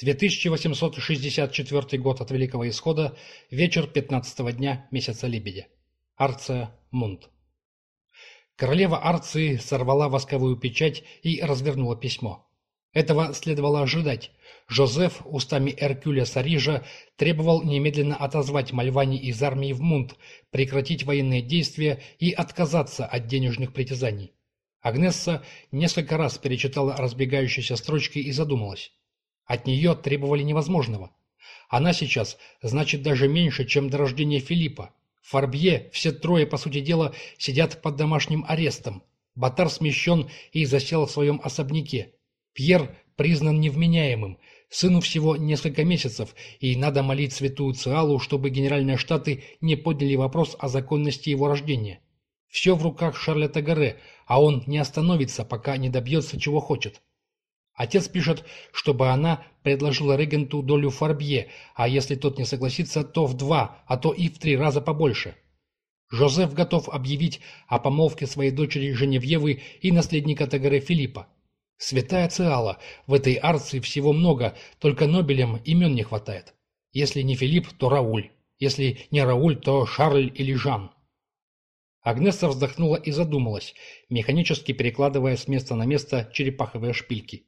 2864 год от Великого Исхода, вечер 15 дня месяца Лебедя. Арция Мунт. Королева Арции сорвала восковую печать и развернула письмо. Этого следовало ожидать. Жозеф устами Эркюля Сарижа требовал немедленно отозвать Мальвани из армии в Мунт, прекратить военные действия и отказаться от денежных притязаний. Агнесса несколько раз перечитала разбегающиеся строчки и задумалась. От нее требовали невозможного. Она сейчас значит даже меньше, чем до рождения Филиппа. Фарбье все трое, по сути дела, сидят под домашним арестом. Батар смещен и засел в своем особняке. Пьер признан невменяемым. Сыну всего несколько месяцев, и надо молить святую Циалу, чтобы генеральные штаты не подняли вопрос о законности его рождения. Все в руках Шарля Тагаре, а он не остановится, пока не добьется, чего хочет. Отец пишет, чтобы она предложила регенту долю Фарбье, а если тот не согласится, то в два, а то и в три раза побольше. Жозеф готов объявить о помолвке своей дочери Женевьевы и наследника Тагаре Филиппа. Святая Циала, в этой арции всего много, только Нобелем имен не хватает. Если не Филипп, то Рауль. Если не Рауль, то Шарль или Жан. Агнесса вздохнула и задумалась, механически перекладывая с места на место черепаховые шпильки.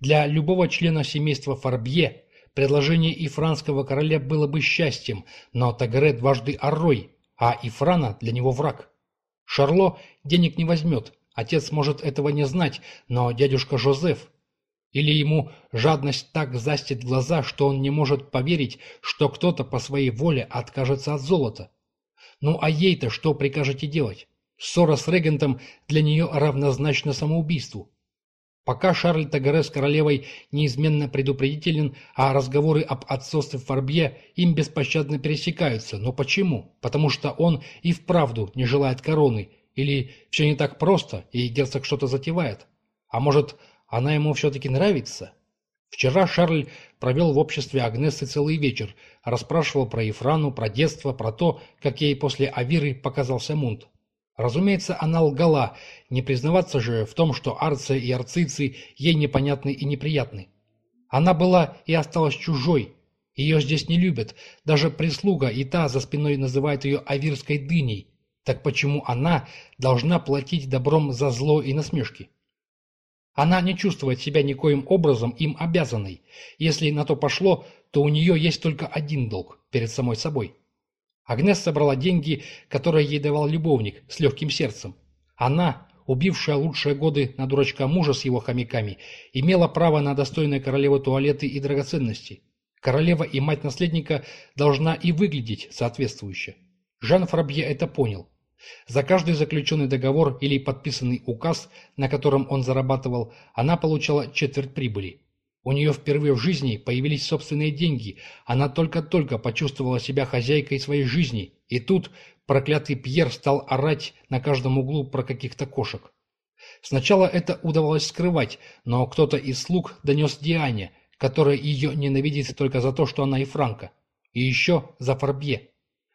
Для любого члена семейства Фарбье предложение ифранского короля было бы счастьем, но Тагре дважды орой, а Ифрана для него враг. Шарло денег не возьмет, отец может этого не знать, но дядюшка Жозеф... Или ему жадность так застит глаза, что он не может поверить, что кто-то по своей воле откажется от золота. Ну а ей-то что прикажете делать? Ссора с регентом для нее равнозначна самоубийству. Пока Шарль Тагаре с королевой неизменно предупредителен, а разговоры об отцовстве Фарбье им беспощадно пересекаются. Но почему? Потому что он и вправду не желает короны. Или все не так просто, и герцог что-то затевает. А может, она ему все-таки нравится? Вчера Шарль провел в обществе Агнессы целый вечер, расспрашивал про Ефрану, про детство, про то, как ей после Авиры показался Мунт. Разумеется, она лгала, не признаваться же в том, что арцы и арцицы ей непонятны и неприятны. Она была и осталась чужой, ее здесь не любят, даже прислуга и та за спиной называет ее авирской дыней. Так почему она должна платить добром за зло и насмешки? Она не чувствует себя никоим образом им обязанной. Если на то пошло, то у нее есть только один долг перед самой собой – Агнес собрала деньги, которые ей давал любовник, с легким сердцем. Она, убившая лучшие годы на дурачка мужа с его хомяками, имела право на достойные королевы туалеты и драгоценности. Королева и мать наследника должна и выглядеть соответствующе. Жан Фрабье это понял. За каждый заключенный договор или подписанный указ, на котором он зарабатывал, она получала четверть прибыли. У нее впервые в жизни появились собственные деньги. Она только-только почувствовала себя хозяйкой своей жизни. И тут проклятый Пьер стал орать на каждом углу про каких-то кошек. Сначала это удавалось скрывать, но кто-то из слуг донес Диане, которая ее ненавидит только за то, что она и Франка. И еще за Фарбье.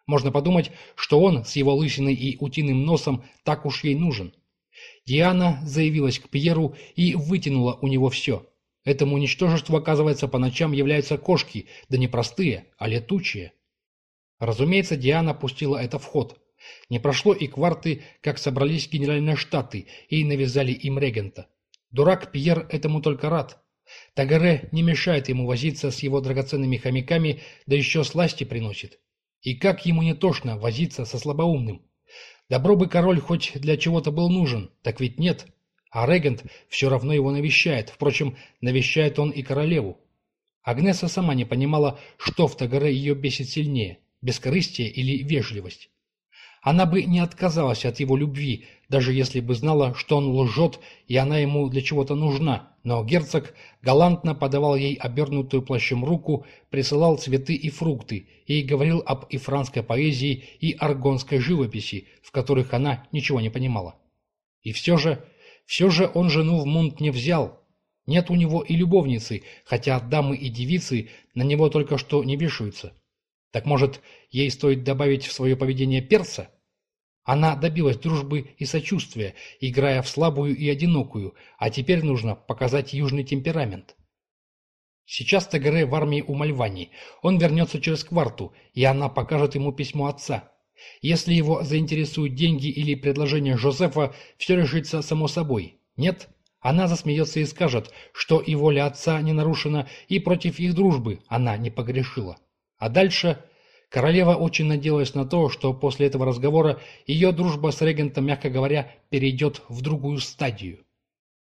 Можно подумать, что он с его лысиной и утиным носом так уж ей нужен. Диана заявилась к Пьеру и вытянула у него все. Этому ничтожеству, оказывается, по ночам являются кошки, да не простые, а летучие. Разумеется, Диана пустила это в ход. Не прошло и кварты, как собрались генеральные штаты и навязали им регента. Дурак Пьер этому только рад. Тагаре не мешает ему возиться с его драгоценными хомяками, да еще сласти приносит. И как ему не тошно возиться со слабоумным? Добро бы король хоть для чего-то был нужен, так ведь нет. А регент все равно его навещает. Впрочем, навещает он и королеву. Агнеса сама не понимала, что в Тагаре ее бесит сильнее – бескорыстие или вежливость. Она бы не отказалась от его любви, даже если бы знала, что он лжет, и она ему для чего-то нужна. Но герцог галантно подавал ей обернутую плащом руку, присылал цветы и фрукты и говорил об ифранской поэзии и аргонской живописи, в которых она ничего не понимала. И все же все же он жену в мунт не взял. Нет у него и любовницы, хотя дамы и девицы на него только что не вешаются. Так может, ей стоит добавить в свое поведение перца? Она добилась дружбы и сочувствия, играя в слабую и одинокую, а теперь нужно показать южный темперамент. Сейчас Тегере в армии у Мальвани. Он вернется через кварту, и она покажет ему письмо отца. Если его заинтересуют деньги или предложение Жозефа, все решится само собой. Нет? Она засмеется и скажет, что и воля отца не нарушена, и против их дружбы она не погрешила. А дальше... Королева очень надеялась на то, что после этого разговора ее дружба с регентом, мягко говоря, перейдет в другую стадию.